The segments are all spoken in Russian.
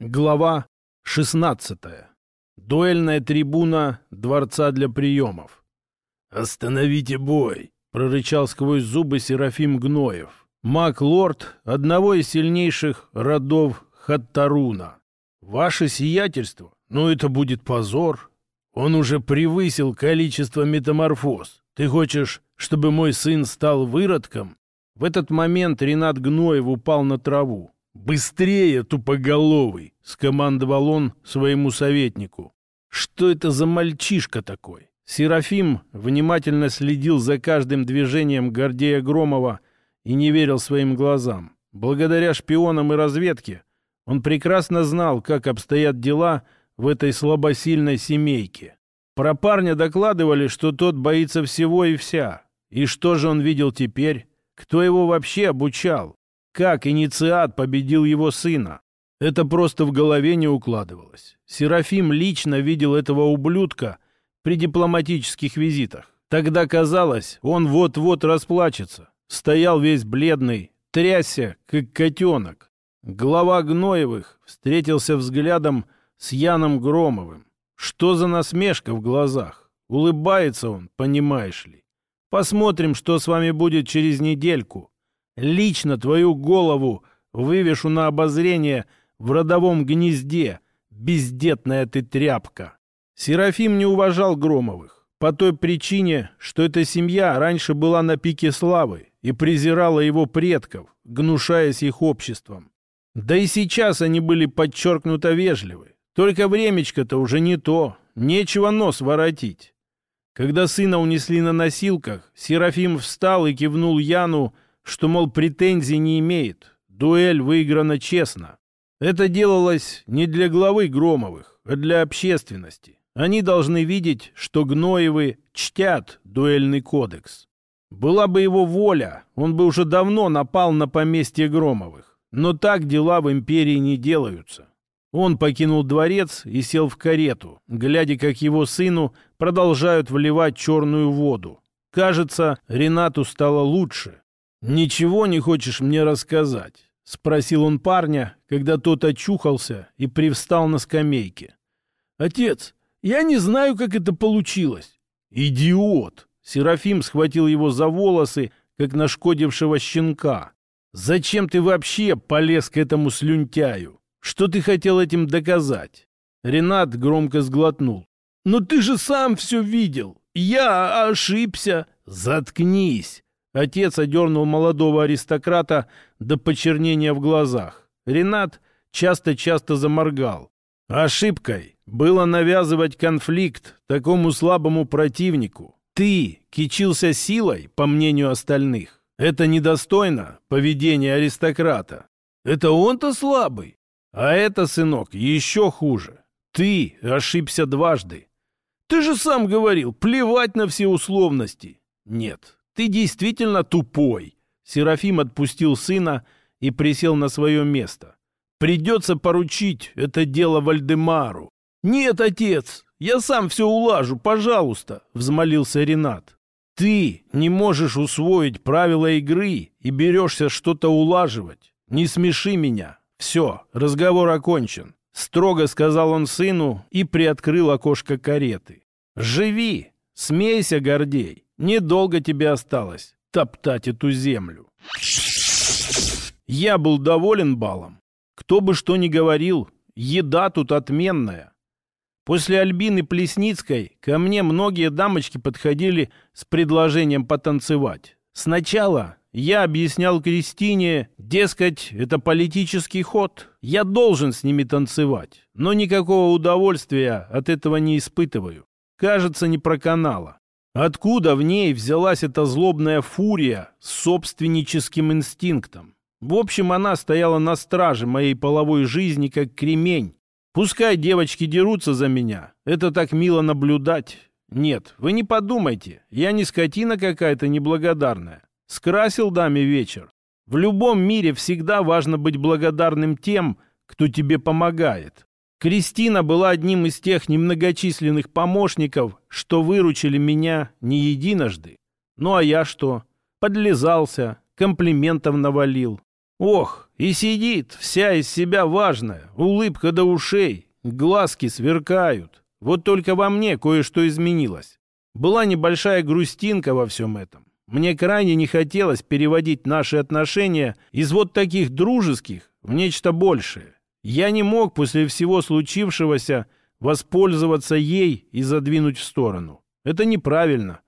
Глава 16. Дуэльная трибуна Дворца для приемов. «Остановите бой!» — прорычал сквозь зубы Серафим Гноев. Маг-лорд одного из сильнейших родов Хаттаруна. «Ваше сиятельство? Ну это будет позор!» Он уже превысил количество метаморфоз. Ты хочешь, чтобы мой сын стал выродком? В этот момент Ренат Гноев упал на траву. «Быстрее, тупоголовый!» — скомандовал он своему советнику. «Что это за мальчишка такой?» Серафим внимательно следил за каждым движением Гордея Громова и не верил своим глазам. Благодаря шпионам и разведке он прекрасно знал, как обстоят дела в этой слабосильной семейке. Про парня докладывали, что тот боится всего и вся. И что же он видел теперь? Кто его вообще обучал? Как инициат победил его сына? Это просто в голове не укладывалось. Серафим лично видел этого ублюдка при дипломатических визитах. Тогда казалось, он вот-вот расплачется. Стоял весь бледный, трясся, как котенок. Глава Гноевых встретился взглядом с Яном Громовым. Что за насмешка в глазах? Улыбается он, понимаешь ли. Посмотрим, что с вами будет через недельку. Лично твою голову вывешу на обозрение в родовом гнезде, бездетная ты тряпка. Серафим не уважал Громовых по той причине, что эта семья раньше была на пике славы и презирала его предков, гнушаясь их обществом. Да и сейчас они были подчеркнуто вежливы. Только времечко-то уже не то, нечего нос воротить. Когда сына унесли на носилках, Серафим встал и кивнул Яну, что, мол, претензий не имеет. Дуэль выиграна честно. Это делалось не для главы Громовых, а для общественности. Они должны видеть, что Гноевы чтят дуэльный кодекс. Была бы его воля, он бы уже давно напал на поместье Громовых. Но так дела в империи не делаются. Он покинул дворец и сел в карету, глядя, как его сыну продолжают вливать черную воду. Кажется, Ренату стало лучше. «Ничего не хочешь мне рассказать?» — спросил он парня, когда тот очухался и привстал на скамейке. «Отец, я не знаю, как это получилось». «Идиот!» — Серафим схватил его за волосы, как нашкодившего щенка. «Зачем ты вообще полез к этому слюнтяю? Что ты хотел этим доказать?» Ренат громко сглотнул. «Но ты же сам все видел! Я ошибся!» «Заткнись!» Отец одернул молодого аристократа до почернения в глазах. Ренат часто-часто заморгал. Ошибкой было навязывать конфликт такому слабому противнику. Ты кичился силой, по мнению остальных. Это недостойно поведения аристократа. Это он-то слабый. А это, сынок, еще хуже. Ты ошибся дважды. Ты же сам говорил, плевать на все условности. Нет, ты действительно тупой!» Серафим отпустил сына и присел на свое место. «Придется поручить это дело Вальдемару». «Нет, отец, я сам все улажу, пожалуйста», — взмолился Ренат. «Ты не можешь усвоить правила игры и берешься что-то улаживать. Не смеши меня. Все, разговор окончен», — строго сказал он сыну и приоткрыл окошко кареты. «Живи, смейся, Гордей. Недолго тебе осталось топтать эту землю. Я был доволен балом. Кто бы что ни говорил, еда тут отменная. После Альбины Плесницкой ко мне многие дамочки подходили с предложением потанцевать. Сначала я объяснял Кристине, дескать, это политический ход. Я должен с ними танцевать, но никакого удовольствия от этого не испытываю. Кажется, не проканало. Откуда в ней взялась эта злобная фурия с собственническим инстинктом? В общем, она стояла на страже моей половой жизни, как кремень. Пускай девочки дерутся за меня. Это так мило наблюдать. Нет, вы не подумайте, я не скотина какая-то неблагодарная. Скрасил даме вечер. В любом мире всегда важно быть благодарным тем, кто тебе помогает. Кристина была одним из тех немногочисленных помощников, что выручили меня не единожды. Ну а я что? Подлизался, комплиментов навалил. Ох, и сидит, вся из себя важная, улыбка до ушей, глазки сверкают. Вот только во мне кое-что изменилось. Была небольшая грустинка во всем этом. Мне крайне не хотелось переводить наши отношения из вот таких дружеских в нечто большее. Я не мог после всего случившегося воспользоваться ей и задвинуть в сторону. Это неправильно.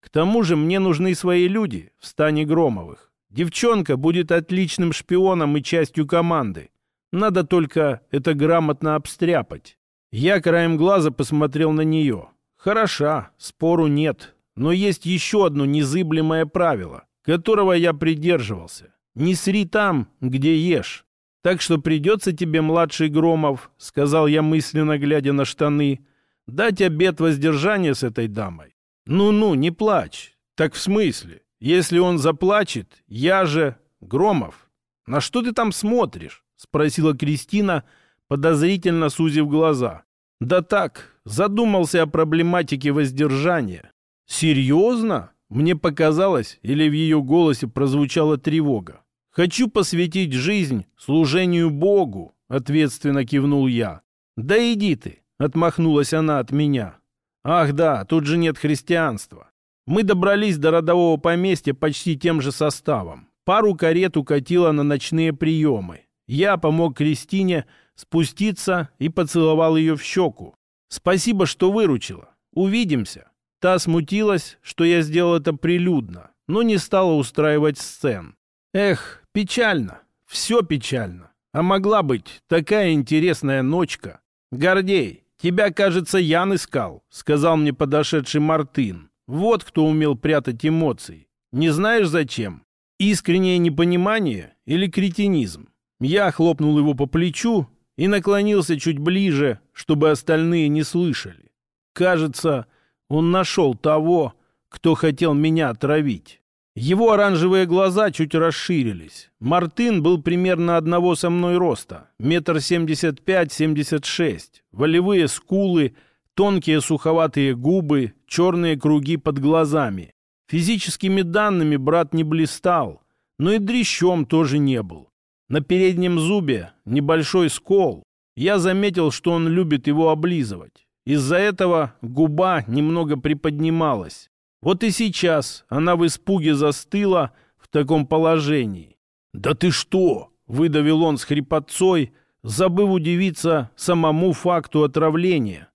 К тому же мне нужны свои люди в стане Громовых. Девчонка будет отличным шпионом и частью команды. Надо только это грамотно обстряпать. Я краем глаза посмотрел на нее. Хороша, спору нет. Но есть еще одно незыблемое правило, которого я придерживался. Не сри там, где ешь. Так что придется тебе, младший Громов, сказал я мысленно, глядя на штаны, дать обет воздержания с этой дамой. Ну-ну, не плачь. Так в смысле? Если он заплачет, я же... Громов, на что ты там смотришь? Спросила Кристина, подозрительно сузив глаза. Да так, задумался о проблематике воздержания. Серьезно? Мне показалось, или в ее голосе прозвучала тревога. «Хочу посвятить жизнь служению Богу», — ответственно кивнул я. «Да иди ты», — отмахнулась она от меня. «Ах да, тут же нет христианства. Мы добрались до родового поместья почти тем же составом. Пару карет укатила на ночные приемы. Я помог Кристине спуститься и поцеловал ее в щеку. «Спасибо, что выручила. Увидимся». Та смутилась, что я сделал это прилюдно, но не стала устраивать сцен. Эх, печально. Все печально. А могла быть такая интересная ночка. «Гордей, тебя, кажется, Ян искал», — сказал мне подошедший Мартын. Вот кто умел прятать эмоции. Не знаешь зачем? Искреннее непонимание или кретинизм? Я хлопнул его по плечу и наклонился чуть ближе, чтобы остальные не слышали. Кажется, он нашел того, кто хотел меня отравить. Его оранжевые глаза чуть расширились. Мартын был примерно одного со мной роста, метр семьдесят пять-семьдесят шесть, волевые скулы — Тонкие суховатые губы, черные круги под глазами. Физическими данными брат не блистал, но и дрищом тоже не был. На переднем зубе небольшой скол. Я заметил, что он любит его облизывать. Из-за этого губа немного приподнималась. Вот и сейчас она в испуге застыла в таком положении. «Да ты что?» — выдавил он с хрипотцой, забыв удивиться самому факту отравления.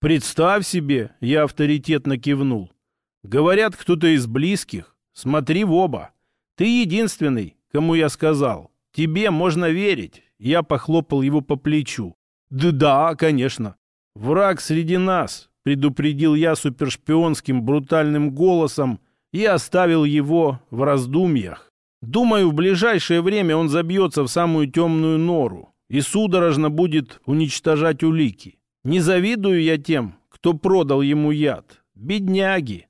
«Представь себе!» — я авторитетно кивнул. «Говорят, кто-то из близких. Смотри в оба. Ты единственный, кому я сказал. Тебе можно верить». Я похлопал его по плечу. «Да, да, конечно. Враг среди нас», — предупредил я супершпионским брутальным голосом и оставил его в раздумьях. Думаю, в ближайшее время он забьется в самую темную нору и судорожно будет уничтожать улики. Не завидую я тем, кто продал ему яд. Бедняги.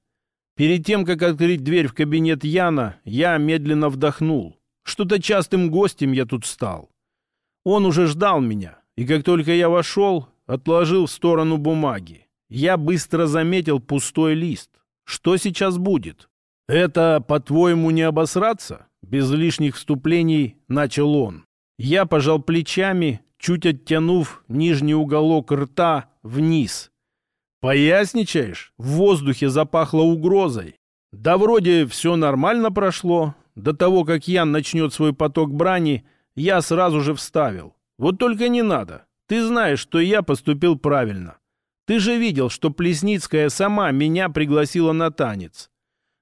Перед тем, как открыть дверь в кабинет Яна, я медленно вдохнул. Что-то частым гостем я тут стал. Он уже ждал меня, и как только я вошел, отложил в сторону бумаги. Я быстро заметил пустой лист. Что сейчас будет? Это, по-твоему, не обосраться? Без лишних вступлений начал он. Я пожал плечами чуть оттянув нижний уголок рта вниз. «Поясничаешь?» В воздухе запахло угрозой. «Да вроде все нормально прошло. До того, как Ян начнет свой поток брани, я сразу же вставил. Вот только не надо. Ты знаешь, что я поступил правильно. Ты же видел, что Плесницкая сама меня пригласила на танец.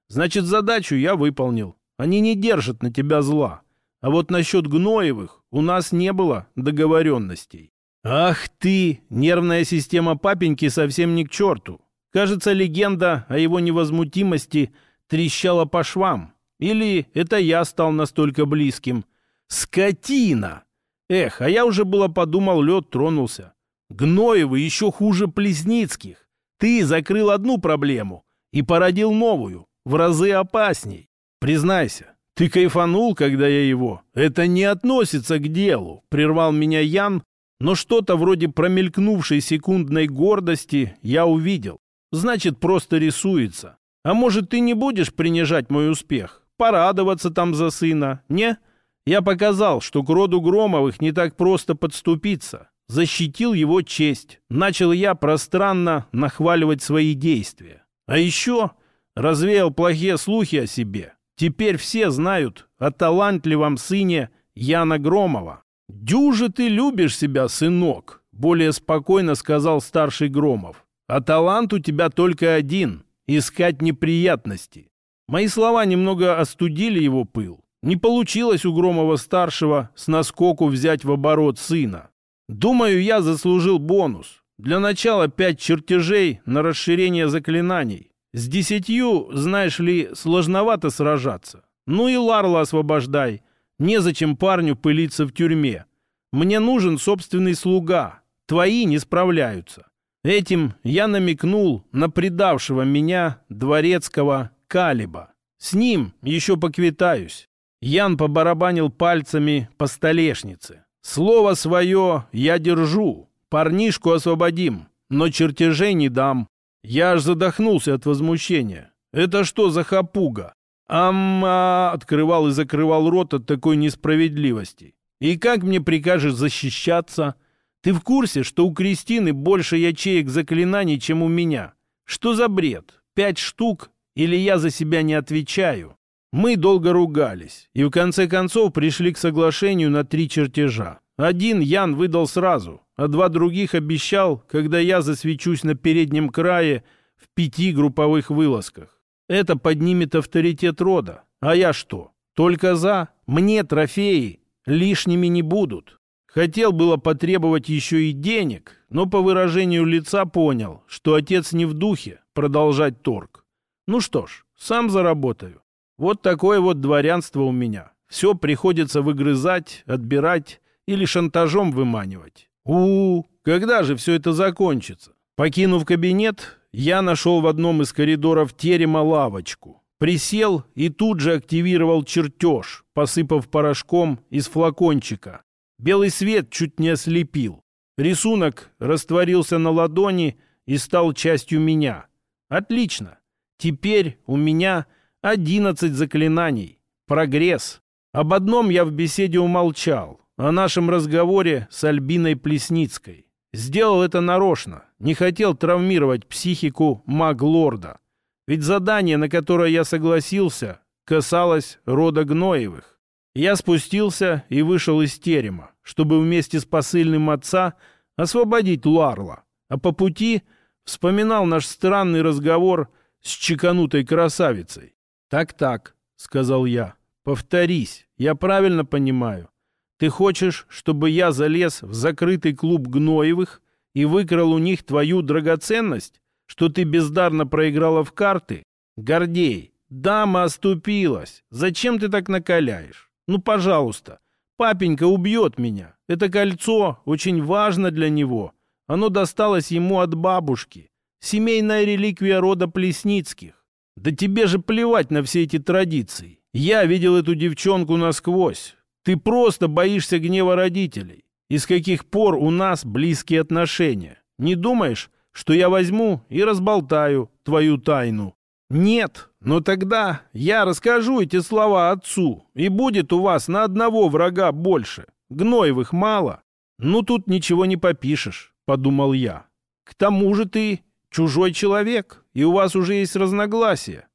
Значит, задачу я выполнил. Они не держат на тебя зла. А вот насчет Гноевых у нас не было договоренностей. Ах ты, нервная система папеньки совсем не к черту. Кажется, легенда о его невозмутимости трещала по швам. Или это я стал настолько близким. Скотина! Эх, а я уже было подумал, лед тронулся. Гноевы еще хуже Плесницких. Ты закрыл одну проблему и породил новую, в разы опасней. Признайся, «Ты кайфанул, когда я его?» «Это не относится к делу», — прервал меня Ян, но что-то вроде промелькнувшей секундной гордости я увидел. Значит, просто рисуется. А может, ты не будешь принижать мой успех? Порадоваться там за сына, не? Я показал, что к роду Громовых не так просто подступиться. Защитил его честь. Начал я пространно нахваливать свои действия. А еще развеял плохие слухи о себе. Теперь все знают о талантливом сыне Яна Громова. «Дюже ты любишь себя, сынок», — более спокойно сказал старший Громов. «А талант у тебя только один — искать неприятности». Мои слова немного остудили его пыл. Не получилось у Громова-старшего с наскоку взять в оборот сына. Думаю, я заслужил бонус. Для начала пять чертежей на расширение заклинаний. С десятью, знаешь ли, сложновато сражаться. Ну и Ларла освобождай. Незачем парню пылиться в тюрьме. Мне нужен собственный слуга. Твои не справляются. Этим я намекнул на предавшего меня дворецкого Калиба. С ним еще поквитаюсь. Ян побарабанил пальцами по столешнице. Слово свое я держу. Парнишку освободим, но чертежей не дам. Я аж задохнулся от возмущения. Это что за хапуга? Амма открывал и закрывал рот от такой несправедливости. И как мне прикажешь защищаться? Ты в курсе, что у Кристины больше ячеек заклинаний, чем у меня? Что за бред? Пять штук? Или я за себя не отвечаю? Мы долго ругались и в конце концов пришли к соглашению на три чертежа. Один Ян выдал сразу, а два других обещал, когда я засвечусь на переднем крае в пяти групповых вылазках. Это поднимет авторитет рода. А я что? Только за? Мне трофеи лишними не будут. Хотел было потребовать еще и денег, но по выражению лица понял, что отец не в духе продолжать торг. Ну что ж, сам заработаю. Вот такое вот дворянство у меня. Все приходится выгрызать, отбирать или шантажом выманивать. У, -у, когда же все это закончится? Покинув кабинет, я нашел в одном из коридоров терема лавочку. Присел и тут же активировал чертеж, посыпав порошком из флакончика. Белый свет чуть не ослепил. Рисунок растворился на ладони и стал частью меня. Отлично. Теперь у меня одиннадцать заклинаний. Прогресс. Об одном я в беседе умолчал о нашем разговоре с Альбиной Плесницкой. Сделал это нарочно, не хотел травмировать психику маг-лорда. Ведь задание, на которое я согласился, касалось рода Гноевых. Я спустился и вышел из терема, чтобы вместе с посыльным отца освободить Ларла, а по пути вспоминал наш странный разговор с чеканутой красавицей. «Так-так», — сказал я, — «повторись, я правильно понимаю. Ты хочешь, чтобы я залез в закрытый клуб Гноевых и выкрал у них твою драгоценность, что ты бездарно проиграла в карты? Гордей, дама оступилась. Зачем ты так накаляешь? Ну, пожалуйста, папенька убьет меня. Это кольцо очень важно для него. Оно досталось ему от бабушки. Семейная реликвия рода Плесницких. Да тебе же плевать на все эти традиции. Я видел эту девчонку насквозь. Ты просто боишься гнева родителей. И с каких пор у нас близкие отношения? Не думаешь, что я возьму и разболтаю твою тайну? Нет, но тогда я расскажу эти слова отцу, и будет у вас на одного врага больше. Гноевых мало. Ну тут ничего не попишешь, подумал я. К тому же ты чужой человек, и у вас уже есть разногласия.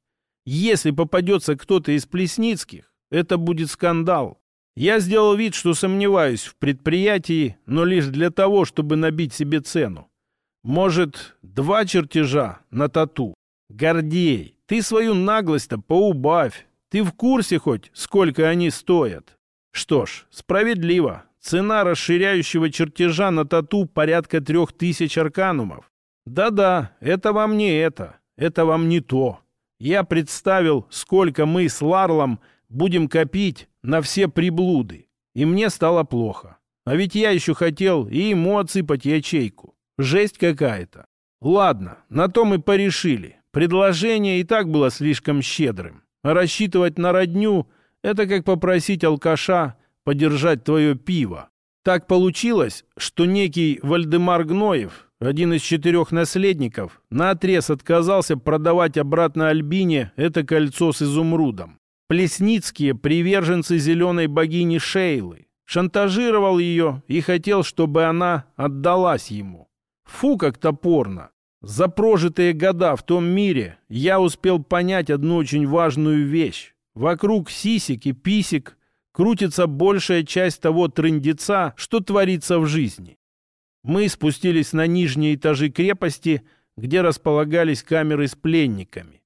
Если попадется кто-то из Плесницких, это будет скандал. Я сделал вид, что сомневаюсь в предприятии, но лишь для того, чтобы набить себе цену. Может, два чертежа на тату? Гордей, ты свою наглость-то поубавь. Ты в курсе хоть, сколько они стоят? Что ж, справедливо. Цена расширяющего чертежа на тату порядка трех тысяч арканумов. Да-да, это вам не это. Это вам не то. Я представил, сколько мы с Ларлом будем копить на все приблуды. И мне стало плохо. А ведь я еще хотел и ему отсыпать ячейку. Жесть какая-то. Ладно, на то мы порешили. Предложение и так было слишком щедрым. А рассчитывать на родню — это как попросить алкаша подержать твое пиво. Так получилось, что некий Вальдемар Гноев, один из четырех наследников, наотрез отказался продавать обратно Альбине это кольцо с изумрудом. Плесницкие приверженцы зеленой богини Шейлы. Шантажировал ее и хотел, чтобы она отдалась ему. Фу, как топорно. За прожитые года в том мире я успел понять одну очень важную вещь. Вокруг сисек и писек крутится большая часть того трындеца, что творится в жизни. Мы спустились на нижние этажи крепости, где располагались камеры с пленниками.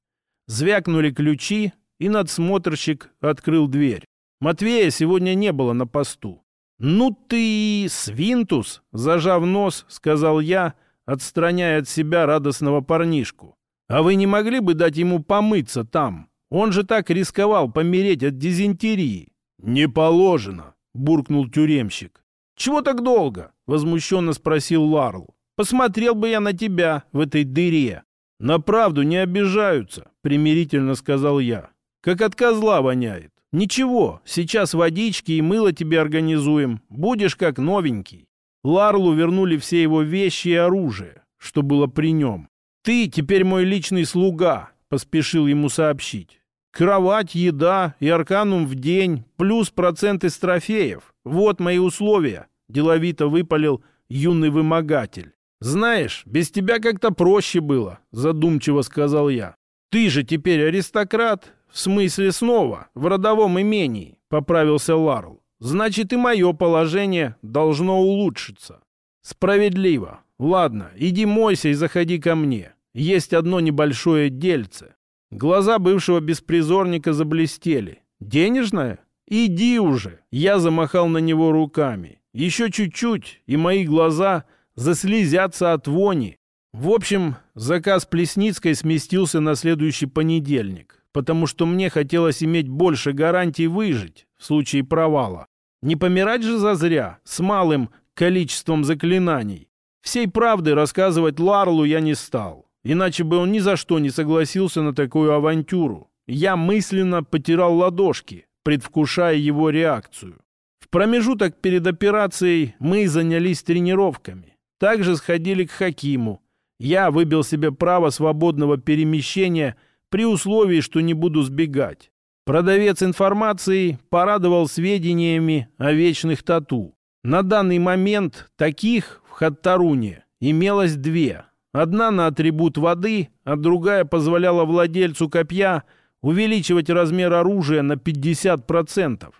Звякнули ключи, и надсмотрщик открыл дверь. Матвея сегодня не было на посту. «Ну ты, свинтус!» — зажав нос, сказал я, отстраняя от себя радостного парнишку. «А вы не могли бы дать ему помыться там? Он же так рисковал помереть от дизентерии». «Не положено», — буркнул тюремщик. «Чего так долго?» — возмущенно спросил Ларл. «Посмотрел бы я на тебя в этой дыре». «На правду не обижаются», — примирительно сказал я. «Как от козла воняет. Ничего, сейчас водички и мыло тебе организуем. Будешь как новенький». Ларлу вернули все его вещи и оружие, что было при нем. «Ты теперь мой личный слуга», — поспешил ему сообщить. «Кровать, еда и арканум в день, плюс проценты с трофеев. Вот мои условия», — деловито выпалил юный вымогатель. «Знаешь, без тебя как-то проще было», — задумчиво сказал я. «Ты же теперь аристократ, в смысле снова, в родовом имении», — поправился Ларл значит и мое положение должно улучшиться. Справедливо. Ладно, иди мойся и заходи ко мне. Есть одно небольшое дельце. Глаза бывшего беспризорника заблестели. Денежное? Иди уже. Я замахал на него руками. Еще чуть-чуть, и мои глаза заслезятся от вони. В общем, заказ Плесницкой сместился на следующий понедельник, потому что мне хотелось иметь больше гарантий выжить в случае провала. Не помирать же зазря, с малым количеством заклинаний. Всей правды рассказывать Ларлу я не стал, иначе бы он ни за что не согласился на такую авантюру. Я мысленно потирал ладошки, предвкушая его реакцию. В промежуток перед операцией мы занялись тренировками. Также сходили к Хакиму. Я выбил себе право свободного перемещения при условии, что не буду сбегать. Продавец информации порадовал сведениями о вечных тату. На данный момент таких в Хаттаруне имелось две. Одна на атрибут воды, а другая позволяла владельцу копья увеличивать размер оружия на 50%.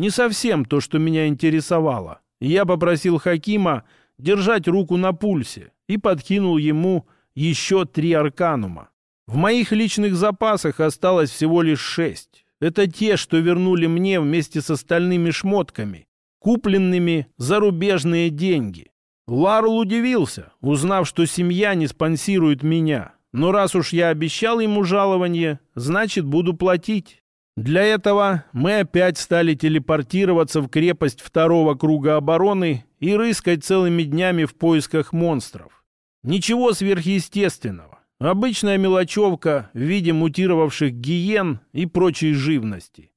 Не совсем то, что меня интересовало. Я попросил Хакима держать руку на пульсе и подкинул ему еще три арканума. В моих личных запасах осталось всего лишь шесть. Это те, что вернули мне вместе с остальными шмотками, купленными зарубежные деньги. Ларл удивился, узнав, что семья не спонсирует меня. Но раз уж я обещал ему жалование, значит, буду платить. Для этого мы опять стали телепортироваться в крепость второго круга обороны и рыскать целыми днями в поисках монстров. Ничего сверхъестественного. Обычная мелочевка в виде мутировавших гиен и прочей живности.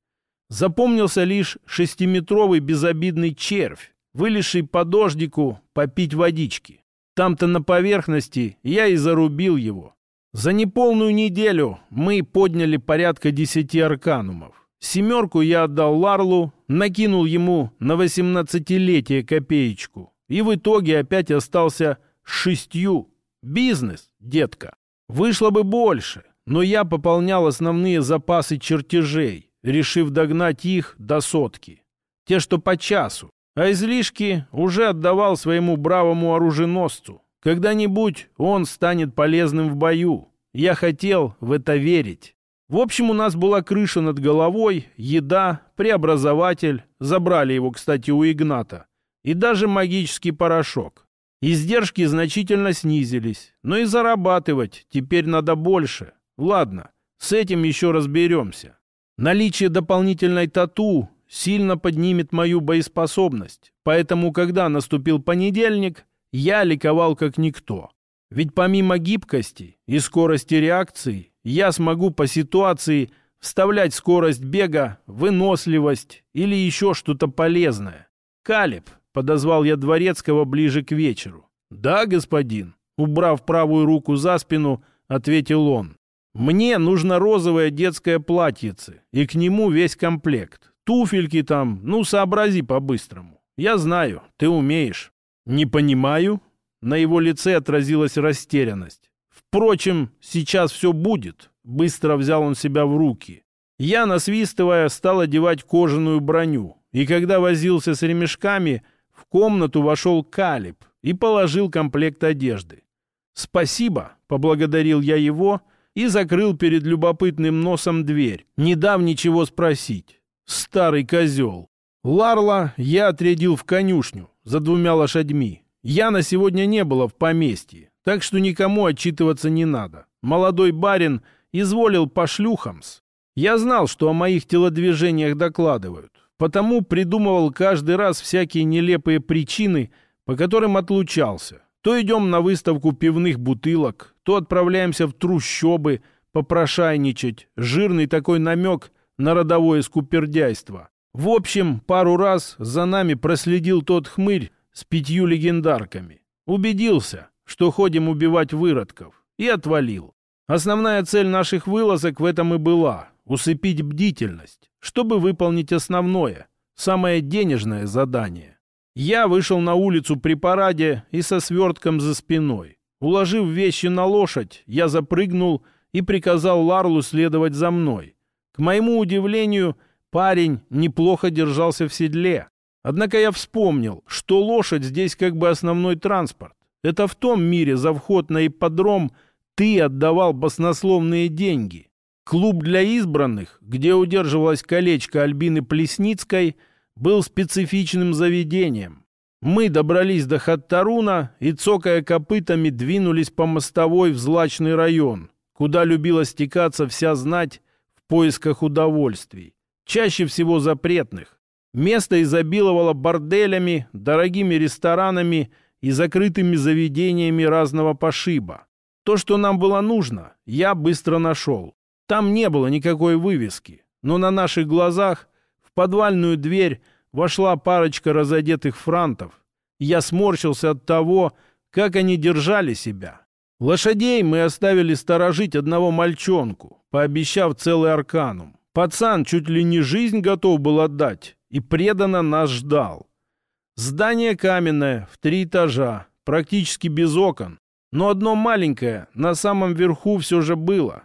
Запомнился лишь шестиметровый безобидный червь, вылезший по дождику попить водички. Там-то на поверхности я и зарубил его. За неполную неделю мы подняли порядка десяти арканумов. Семерку я отдал Ларлу, накинул ему на восемнадцатилетие копеечку. И в итоге опять остался шестью. Бизнес, детка. Вышло бы больше, но я пополнял основные запасы чертежей, решив догнать их до сотки. Те, что по часу. А излишки уже отдавал своему бравому оруженосцу. Когда-нибудь он станет полезным в бою. Я хотел в это верить. В общем, у нас была крыша над головой, еда, преобразователь. Забрали его, кстати, у Игната. И даже магический порошок. Издержки значительно снизились, но и зарабатывать теперь надо больше. Ладно, с этим еще разберемся. Наличие дополнительной тату сильно поднимет мою боеспособность, поэтому, когда наступил понедельник, я ликовал как никто. Ведь помимо гибкости и скорости реакции, я смогу по ситуации вставлять скорость бега, выносливость или еще что-то полезное. Калиб Подозвал я Дворецкого ближе к вечеру. «Да, господин», — убрав правую руку за спину, ответил он. Мне нужно розовое детское платьице, и к нему весь комплект. Туфельки там, ну, сообрази по-быстрому. Я знаю, ты умеешь. Не понимаю. На его лице отразилась растерянность. Впрочем, сейчас все будет. Быстро взял он себя в руки. Я, насвистывая, стал одевать кожаную броню. И когда возился с ремешками, в комнату вошел Калиб и положил комплект одежды. «Спасибо», — поблагодарил я его и закрыл перед любопытным носом дверь, не дав ничего спросить. Старый козел. Ларла я отрядил в конюшню за двумя лошадьми. Яна сегодня не было в поместье, так что никому отчитываться не надо. Молодой барин изволил по шлюхамс. Я знал, что о моих телодвижениях докладывают, потому придумывал каждый раз всякие нелепые причины, по которым отлучался. То идем на выставку пивных бутылок, то отправляемся в трущобы попрошайничать. Жирный такой намек на родовое скупердяйство. В общем, пару раз за нами проследил тот хмырь с пятью легендарками. Убедился, что ходим убивать выродков, и отвалил. Основная цель наших вылазок в этом и была — усыпить бдительность, чтобы выполнить основное, самое денежное задание. Я вышел на улицу при параде и со свертком за спиной. Уложив вещи на лошадь, я запрыгнул и приказал Ларлу следовать за мной. К моему удивлению, парень неплохо держался в седле. Однако я вспомнил, что лошадь здесь как бы основной транспорт. Это в том мире за вход на ипподром ты отдавал баснословные деньги. Клуб для избранных, где удерживалось колечко Альбины Плесницкой, был специфичным заведением. Мы добрались до Хаттаруна и, цокая копытами, двинулись по мостовой в злачный район, куда любила стекаться вся знать в поисках удовольствий, чаще всего запретных. Место изобиловало борделями, дорогими ресторанами и закрытыми заведениями разного пошиба. То, что нам было нужно, я быстро нашел. Там не было никакой вывески, но на наших глазах в подвальную дверь вошла парочка разодетых франтов. Я сморщился от того, как они держали себя. Лошадей мы оставили сторожить одного мальчонку, пообещав целый арканум. Пацан чуть ли не жизнь готов был отдать и преданно нас ждал. Здание каменное, в три этажа, практически без окон, но одно маленькое на самом верху все же было.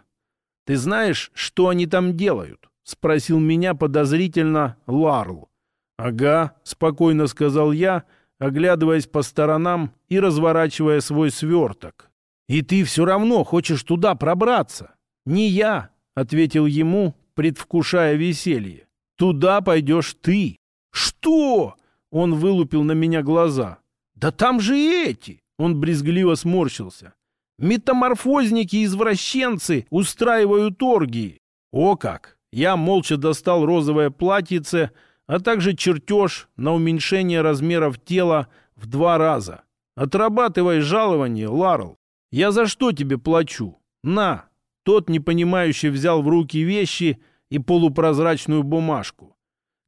«Ты знаешь, что они там делают?» — спросил меня подозрительно Ларл. «Ага», — спокойно сказал я, оглядываясь по сторонам и разворачивая свой сверток. «И ты все равно хочешь туда пробраться?» «Не я», — ответил ему, предвкушая веселье. «Туда пойдешь ты». «Что?» — он вылупил на меня глаза. «Да там же и эти!» — он брезгливо сморщился. «Метаморфозники-извращенцы устраивают оргии». «О как!» Я молча достал розовое платьице, а также чертеж на уменьшение размеров тела в два раза. «Отрабатывай жалование, Ларл. «Я за что тебе плачу? На!» Тот, непонимающе, взял в руки вещи и полупрозрачную бумажку.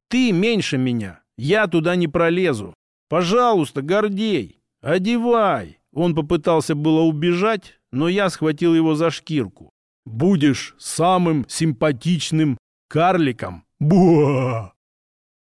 «Ты меньше меня. Я туда не пролезу. Пожалуйста, Гордей, одевай!» Он попытался было убежать, но я схватил его за шкирку. «Будешь самым симпатичным карликом!» «Буа!»